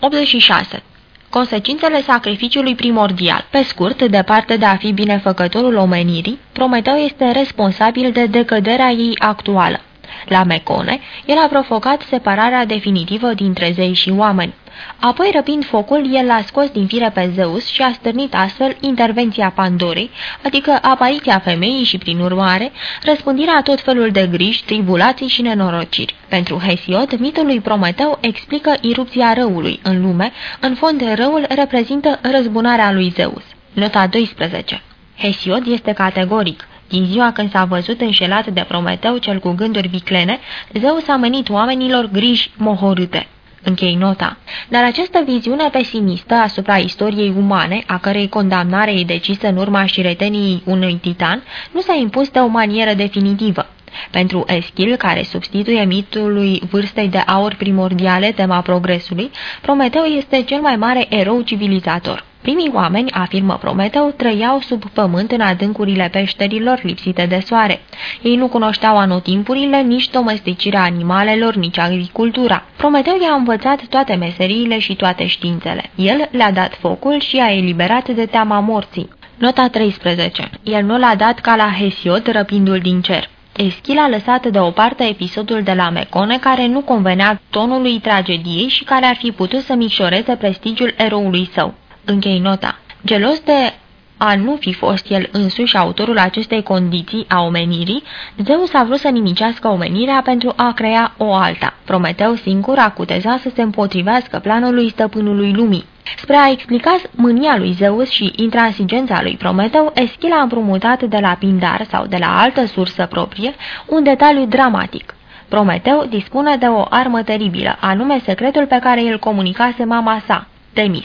86. Consecințele sacrificiului primordial. Pe scurt, departe de a fi binefăcătorul omenirii, Prometeu este responsabil de decăderea ei actuală. La Mecone, el a provocat separarea definitivă dintre zei și oameni. Apoi, răpind focul, el l-a scos din fire pe Zeus și a stârnit astfel intervenția Pandorei, adică apariția femeii și, prin urmare, răspândirea tot felul de griji, tribulații și nenorociri. Pentru Hesiod, mitul lui Prometeu explică irupția răului în lume, în fond răul reprezintă răzbunarea lui Zeus. Nota 12 Hesiod este categoric. Din ziua când s-a văzut înșelat de Prometeu, cel cu gânduri viclene, Zeus a menit oamenilor griji mohorâte. Închei nota. Dar această viziune pesimistă asupra istoriei umane, a cărei condamnare e decisă în urma șireteniei unui titan, nu s-a impus de o manieră definitivă. Pentru Eschil, care substituie mitului vârstei de aur primordiale tema progresului, Prometeu este cel mai mare erou civilizator. Primii oameni, afirmă Prometeu, trăiau sub pământ în adâncurile peșterilor lipsite de soare. Ei nu cunoșteau anotimpurile, nici domesticirea animalelor, nici agricultura. Prometeu i-a învățat toate meseriile și toate științele. El le-a dat focul și a eliberat de teama morții. Nota 13. El nu l-a dat ca la Hesiod răpindu-l din cer. Eschil a lăsat deoparte episodul de la Mecone care nu convenea tonului tragediei și care ar fi putut să micșoreze prestigiul eroului său. Închei nota. Gelos de a nu fi fost el însuși autorul acestei condiții a omenirii, Zeus a vrut să nimicească omenirea pentru a crea o alta. Prometeu singur a cutezat să se împotrivească planului stăpânului lumii. Spre a explica mânia lui Zeus și intransigența lui Prometeu, Eschil a împrumutat de la Pindar sau de la altă sursă proprie un detaliu dramatic. Prometeu dispune de o armă teribilă, anume secretul pe care îl comunicase mama sa, Temis.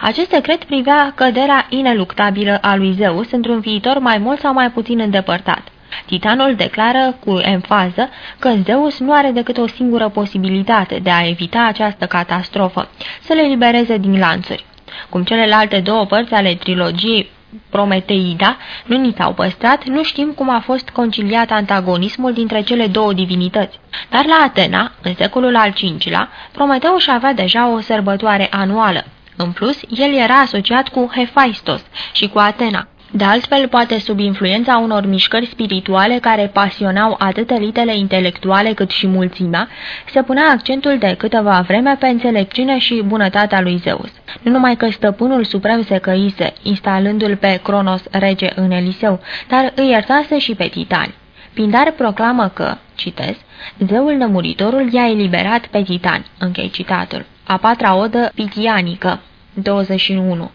Acest secret privea căderea ineluctabilă a lui Zeus într-un viitor mai mult sau mai puțin îndepărtat. Titanul declară cu enfază că Zeus nu are decât o singură posibilitate de a evita această catastrofă, să le libereze din lanțuri. Cum celelalte două părți ale trilogiei Prometeida nu ni s-au păstrat, nu știm cum a fost conciliat antagonismul dintre cele două divinități. Dar la Atena, în secolul al V-lea, Prometeu își avea deja o sărbătoare anuală. În plus, el era asociat cu Hephaistos și cu Atena. De altfel, poate sub influența unor mișcări spirituale care pasionau atât elitele intelectuale cât și mulțimea, se punea accentul de câteva vreme pe înțelepciune și bunătatea lui Zeus. Nu numai că stăpânul suprem se căise, instalându-l pe Cronos rege în Eliseu, dar îi iertase și pe titani. Pindar proclamă că, citez, zeul nemuritorul i-a eliberat pe titani, închei citatul. A patra odă pitianică, 21.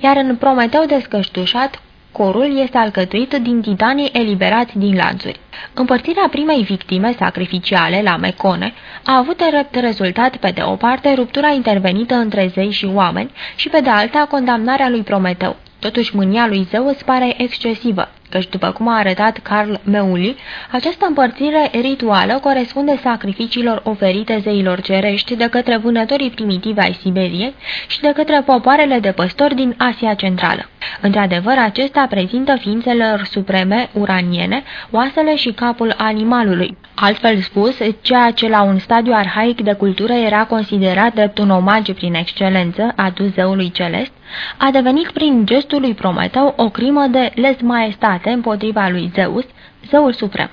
Iar în Prometeu descăștușat, corul este alcătuit din titanii eliberați din lanțuri. Împărțirea primei victime sacrificiale la Mecone a avut drept rezultat pe de o parte ruptura intervenită între zei și oameni și pe de alta condamnarea lui Prometeu. Totuși mânia lui Zeus pare excesivă căci după cum a arătat Carl Meuli, această împărțire rituală corespunde sacrificiilor oferite zeilor cerești de către vânătorii primitivi ai Siberiei și de către popoarele de păstori din Asia Centrală. Într-adevăr, acesta prezintă ființelor supreme uraniene, oasele și capul animalului. Altfel spus, ceea ce la un stadiu arhaic de cultură era considerat drept un omagiu prin excelență adus zeului celest, a devenit prin gestul lui Prometeu o crimă de les maestate împotriva lui Zeus, zeul suprem.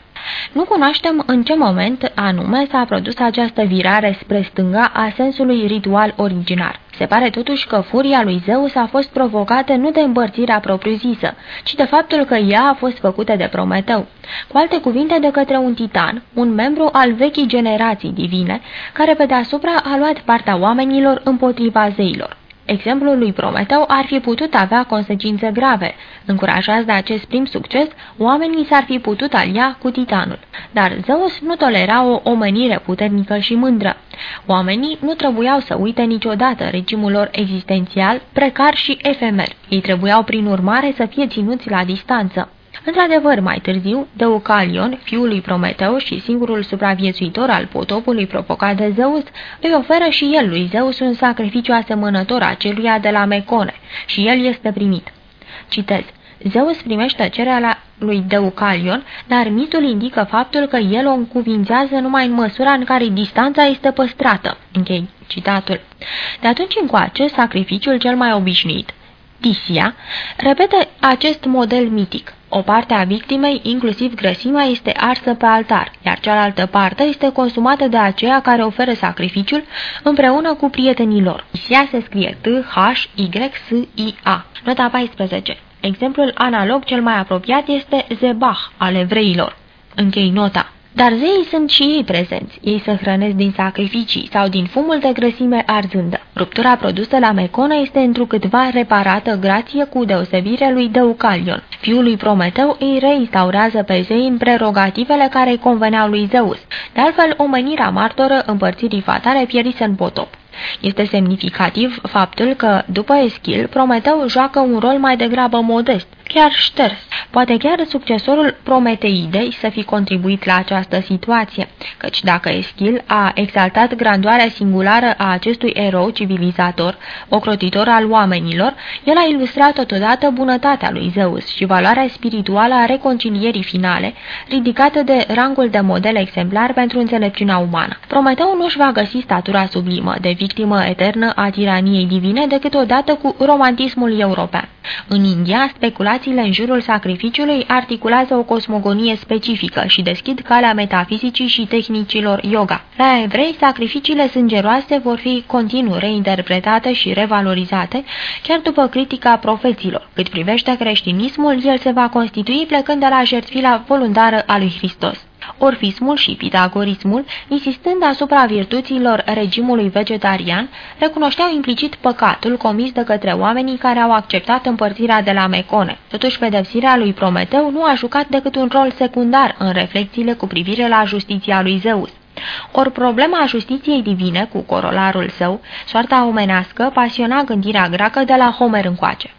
Nu cunoaștem în ce moment anume s-a produs această virare spre stânga a sensului ritual originar. Se pare totuși că furia lui Zeus a fost provocată nu de împărțirea propriu-zisă, ci de faptul că ea a fost făcută de Prometeu. Cu alte cuvinte, de către un titan, un membru al vechii generații divine, care pe deasupra a luat partea oamenilor împotriva zeilor. Exemplul lui Prometeu ar fi putut avea consecințe grave. Încurajați de acest prim succes, oamenii s-ar fi putut alia cu titanul. Dar Zeus nu tolera o omenire puternică și mândră. Oamenii nu trebuiau să uite niciodată regimul lor existențial, precar și efemer. Ei trebuiau prin urmare să fie ținuți la distanță. Într-adevăr, mai târziu, Deucalion, fiul lui Prometeu și singurul supraviețuitor al potopului provocat de Zeus, îi oferă și el lui Zeus un sacrificiu asemănător aceluia de la Mecone și el este primit. Citez. Zeus primește cererea lui Deucalion, dar mitul indică faptul că el o încuvințează numai în măsura în care distanța este păstrată. Închei Citatul. De atunci încoace, sacrificiul cel mai obișnuit, Tisia, repetă acest model mitic. O parte a victimei, inclusiv grăsimea, este arsă pe altar, iar cealaltă parte este consumată de aceea care oferă sacrificiul împreună cu prietenii lor. Tisia se scrie T-H-Y-S-I-A. Nota 14. Exemplul analog cel mai apropiat este Zebah al evreilor. Închei nota. Dar zeii sunt și ei prezenți. Ei se hrănesc din sacrificii sau din fumul de grăsime arzândă. Ruptura produsă la Mecona este întrucâtva reparată grație cu deosebire lui Deucalion. Fiul lui Prometeu îi reinstaurează pe zei în prerogativele care îi conveneau lui Zeus. De altfel, omenirea martoră împărțirii fatale pierise în potop. Este semnificativ faptul că, după Eschil, Prometeu joacă un rol mai degrabă modest, chiar șters. Poate chiar succesorul Prometeidei să fi contribuit la această situație, căci dacă Eschil a exaltat grandoarea singulară a acestui erou civilizator, ocrotitor al oamenilor, el a ilustrat totodată bunătatea lui Zeus și valoarea spirituală a reconcilierii finale, ridicată de rangul de model exemplar pentru înțelepciunea umană. Prometeu nu-și va găsi statura sublimă de victimă eternă a tiraniei divine decât odată cu romantismul european. În India, speculațiile în jurul sacrificiului articulează o cosmogonie specifică și deschid calea metafizicii și tehnicilor yoga. La evrei, sacrificiile sângeroase vor fi continuu reinterpretate și revalorizate, chiar după critica profeților. Cât privește creștinismul, el se va constitui plecând de la jertfila voluntară a lui Hristos orfismul și pitagorismul, insistând asupra virtuților regimului vegetarian, recunoșteau implicit păcatul comis de către oamenii care au acceptat împărțirea de la Mecone. Totuși, pedepsirea lui Prometeu nu a jucat decât un rol secundar în reflexiile cu privire la justiția lui Zeus. Ori problema justiției divine, cu corolarul său, soarta omenească, pasiona gândirea greacă de la Homer încoace.